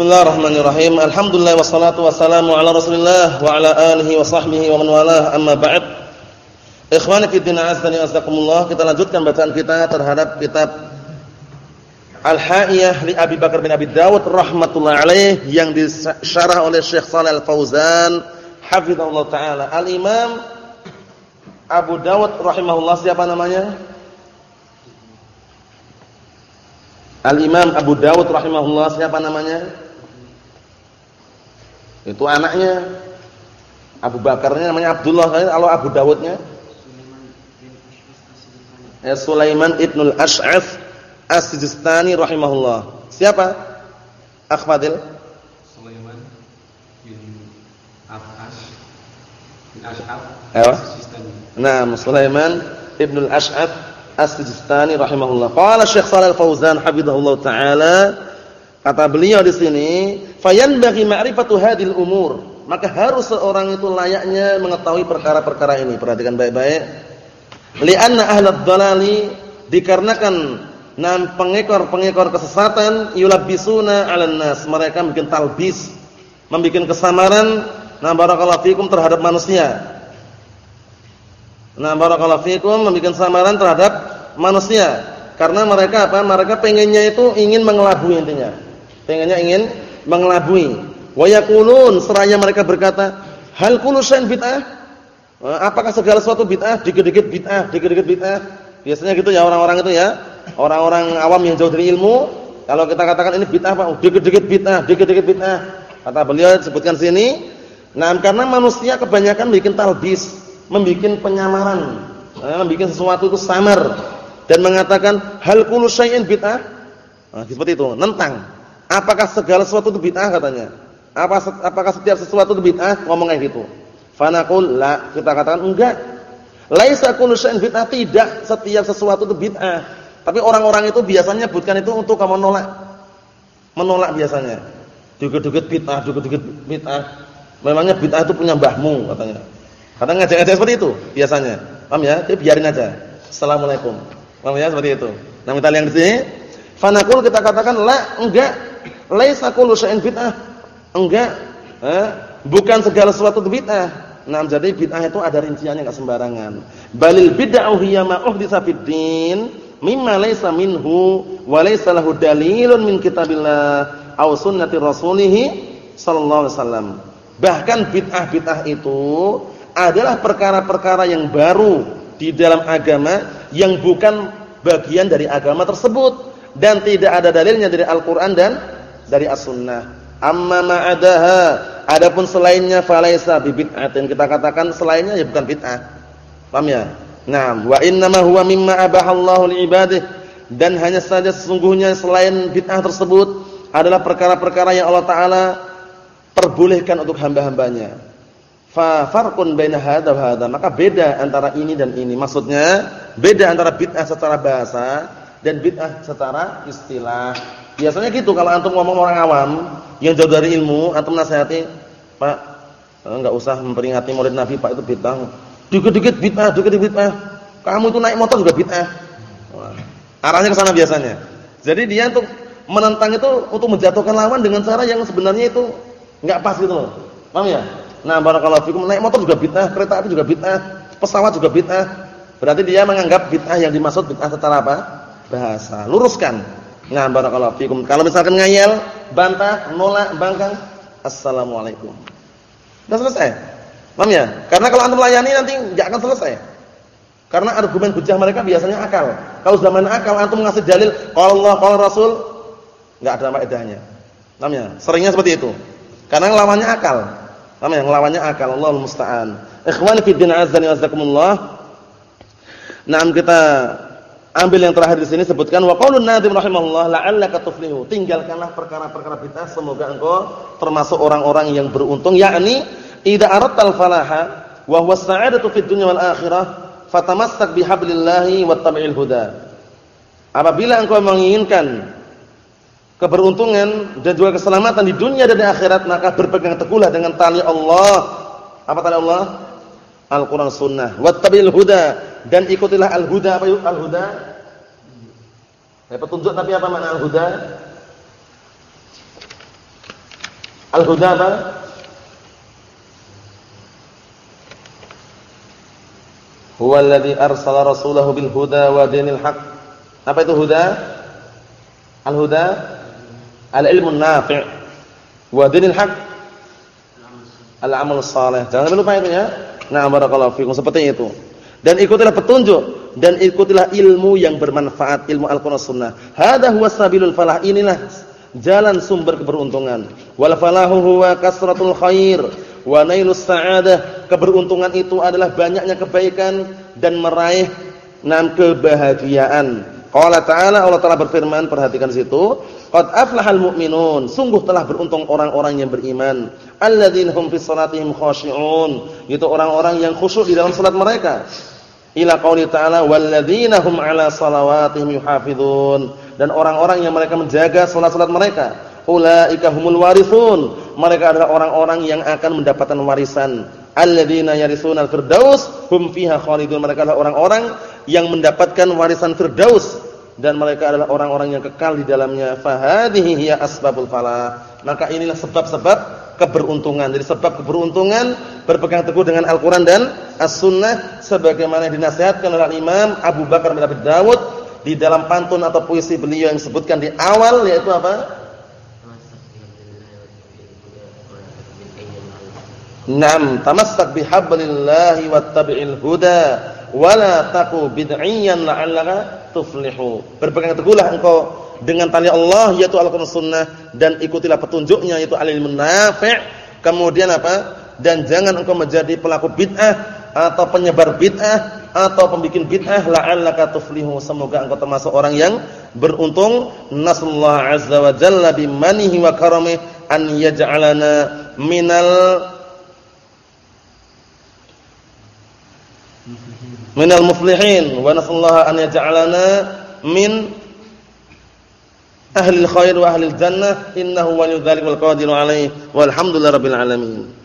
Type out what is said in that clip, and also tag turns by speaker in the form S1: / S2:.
S1: Bismillahirrahmanirrahim. Alhamdulillah wassalatu wassalamu ala Rasulillah wa ala alihi wa sahbihi wa man walah. Amma ba'd. Ikhwani fi din azani azakumullah, kita lanjutkan bacaan kita terhadap kitab Al-Ha'iyah li Abi Bakar bin Abi Dawud rahmatullah alaih yang disyarah oleh Syekh Shalal Al-Fauzan hafizahullah taala. Al-Imam Abu Dawud rahimahullah siapa namanya? Al-Imam Abu Dawud rahimahullah siapa namanya? Itu anaknya. Abu Bakarnya namanya Abdullah, kalau Abu Dawudnya Ya Sulaiman Ibnul Ash'af As-Sijistani rahimahullah. Siapa? Akhfadil. Sulaiman bin Ash'af bin Ash'af As-Sijistani. Nah, Sulaiman Ibnul Ash'af As-Sijistani rahimahullah. Qala Syekh Shalal Fauzan hafizahullah taala kata beliau di sini, fayanbaghi ma'rifatu hadhil umur. Maka harus seorang itu layaknya mengetahui perkara-perkara ini. Perhatikan baik-baik. Li'anna ahlad dhalali dikarenakan nam pengekor-pengekor kesesatan yulabbisuna 'alan nas. Mereka bikin talbis, membikin kesamaran na barakallahu fikum terhadap manusia Nah, barakallahu fikum membuat samaran terhadap manusia. Karena mereka apa? Mereka pengennya itu ingin mengelabui intinya. Pengennya ingin mengelabui. Wa yaqulun seraya mereka berkata, "Hal kullu syai'in bid'ah?" Apakah segala sesuatu bid'ah? Dikit-dikit bid'ah, dikit-dikit bid'ah. Biasanya gitu ya orang-orang itu ya. Orang-orang awam yang jauh dari ilmu, kalau kita katakan ini bid'ah Pak, dikit-dikit bid'ah, dikit-dikit bid'ah. Kata beliau sebutkan sini, nah karena manusia kebanyakan bikin talbis membuat penyamaran, eh, membuat sesuatu itu samar dan mengatakan hal kullu bid'ah. Nah, seperti itu, nentang. Apakah segala sesuatu itu bid'ah katanya? Apa apakah setiap sesuatu itu bid'ah? Ngomong kayak gitu. Fanaqul la, kita katakan enggak. Laisa kullu syai'in bid'ah, tidak setiap sesuatu itu bid'ah. Tapi orang-orang itu biasanya bukan itu untuk kamu menolak. Menolak biasanya. Dukut-dukut bid'ah, dukut-dukut bid'ah. Memangnya bid'ah itu punya mbahmu katanya. Kadang ngajak-ngajak seperti itu biasanya. Paham ya? Jadi biarin aja. Assalamualaikum. Paham ya seperti itu. Nah, kita yang di sini, fanaqul kita katakan la, enggak. Laisa kullu syai'in bid'ah. Enggak. Eh, bukan segala sesuatu bid'ah. Nah, jadi bid'ah itu ada rinciannya enggak sembarangan. Balil bid'ah hiya ma uhditsa fid din mimma laysa minhu wa laysa lahu dalilun min kitabillah aw sunnati rasulih sallallahu alaihi wasallam. Bahkan bid'ah-bid'ah itu adalah perkara-perkara yang baru di dalam agama yang bukan bagian dari agama tersebut dan tidak ada dalilnya dari Al-Qur'an dan dari As-Sunnah. Amma ma'adaha, adapun selainnya falaisa bid'atin. Kita katakan selainnya ya bukan bid'ah. Paham ya? Nah, wa innama huwa mimma abahallahu li'ibadihi dan hanya saja sesungguhnya selain bid'ah tersebut adalah perkara-perkara yang Allah taala perbolehkan untuk hamba-hambanya fa farqun baina hadza wa hadza maka beda antara ini dan ini maksudnya beda antara bid'ah secara bahasa dan bid'ah secara istilah biasanya gitu kalau antum ngomong orang awam yang jauh dari ilmu antum nasihati Pak enggak usah memperingati murid Nabi Pak itu bid'ah dikit-dikit bid'ah dikit-dikit bid'ah kamu itu naik motor juga bid'ah arahnya ke sana biasanya jadi dia untuk menentang itu untuk menjatuhkan lawan dengan cara yang sebenarnya itu enggak pas gitu loh paham ya Nah, barakallahu fikum, naik motor juga bid'ah, kereta api juga bid'ah, pesawat juga bid'ah. Berarti dia menganggap bid'ah yang dimaksud bid'ah secara apa? Bahasa. Luruskan. Nah, barakallahu fikum. Kalau misalkan ngayal, bantah, nolak, bangkang, assalamualaikum. Sudah selesai. Paham ya? Karena kalau antum layani nanti enggak akan selesai. Karena argumen hujah mereka biasanya akal. Kalau sudah main akal antum ngasih dalil qala Allah, qala Rasul, enggak ada faedahnya. Paham ya? Seringnya seperti itu. Karena lawannya akal. Paham yang lawannya akal Allah musta'an. Ikhwani fi din azza wa jazakumullah. Naam kita ambil yang terakhir di sini sebutkan wa qaulun nadhim rahimahullah la'allaka tuflihu. Tinggalkanlah perkara-perkara bid'ah semoga engkau termasuk orang-orang yang beruntung. Yakni idza aradtal falaha wa huwa as-sa'adatu fid dunya wal akhirah fatamassak bihablillahi wattabi'il huda. Apabila engkau menginginkan keberuntungan dan juga keselamatan di dunia dan di akhirat maka berpegang teguhlah dengan tali Allah. Apa tali Allah? Al-Qur'an Sunnah. Wattabil huda dan ikutilah al-huda apa al-huda ya petunjuk tapi apa makna al-huda Al-huda apa? Huwa alladhi arsala rasulahu bil huda wa dinil haq. Apa itu huda? Al-huda al-ilmun nafi' wa dinil haq al-amal saleh. Jangan lupa itu ya. Nah, barakallahu fikum seperti itu. Dan ikutilah petunjuk dan ikutilah ilmu yang bermanfaat, ilmu Al-Qur'an Sunnah. Hada huwa sabilul falah. Inilah jalan sumber keberuntungan. Wal falahu huwa kasratul khair wa nailus sa'adah. Keberuntungan itu adalah banyaknya kebaikan dan meraih nam kebahagiaan. Qala ta'ala Allah Ta'ala berfirman, perhatikan situ, qad aflahal mu'minun, sungguh telah beruntung orang-orang yang beriman, alladzina hum fi salatihim khashi'un, itu orang-orang yang khusyuk di dalam salat mereka. Ila qauli ta'ala walladzina hum 'ala salawatihim yuhafizun, dan orang-orang yang mereka menjaga salat-salat mereka. Ulaika humul warithun, mereka adalah orang-orang yang akan mendapatkan warisan. Alladzina yarisuna al-firdaus hum fiha khalidun. Mereka adalah orang-orang yang mendapatkan warisan firdaus dan mereka adalah orang-orang yang kekal di dalamnya. Fahadhihi hiya asbabul falah maka inilah sebab-sebab keberuntungan. Jadi sebab keberuntungan berpegang teguh dengan Al-Qur'an dan As-Sunnah sebagaimana dinasihatkan oleh Imam Abu Bakar bin Abi Dawud di dalam pantun atau puisi beliau yang disebutkan di awal yaitu apa? Naam, tamassak bihablillahi wattabi'il huda wala taku bid'iyan la'allaka tuflihu. Berpegang teguhlah engkau dengan tali Allah yaitu Al-Qur'an Sunnah dan ikutilah petunjuknya yaitu al-ilmu nafi'. Kemudian apa? Dan jangan engkau menjadi pelaku bid'ah atau penyebar bid'ah atau pembikin bid'ah la'allaka tuflihu. Semoga engkau termasuk orang yang beruntung. Nasallahu azza wa jalla bimanihi wa karamih an yaj'alana minal minal muflihin wa nasallaha an yaj'alana min ahli khair wa ahli jannah innahu waliyyu dzalika wal qadiru alaihi walhamdulillahi rabbil alamin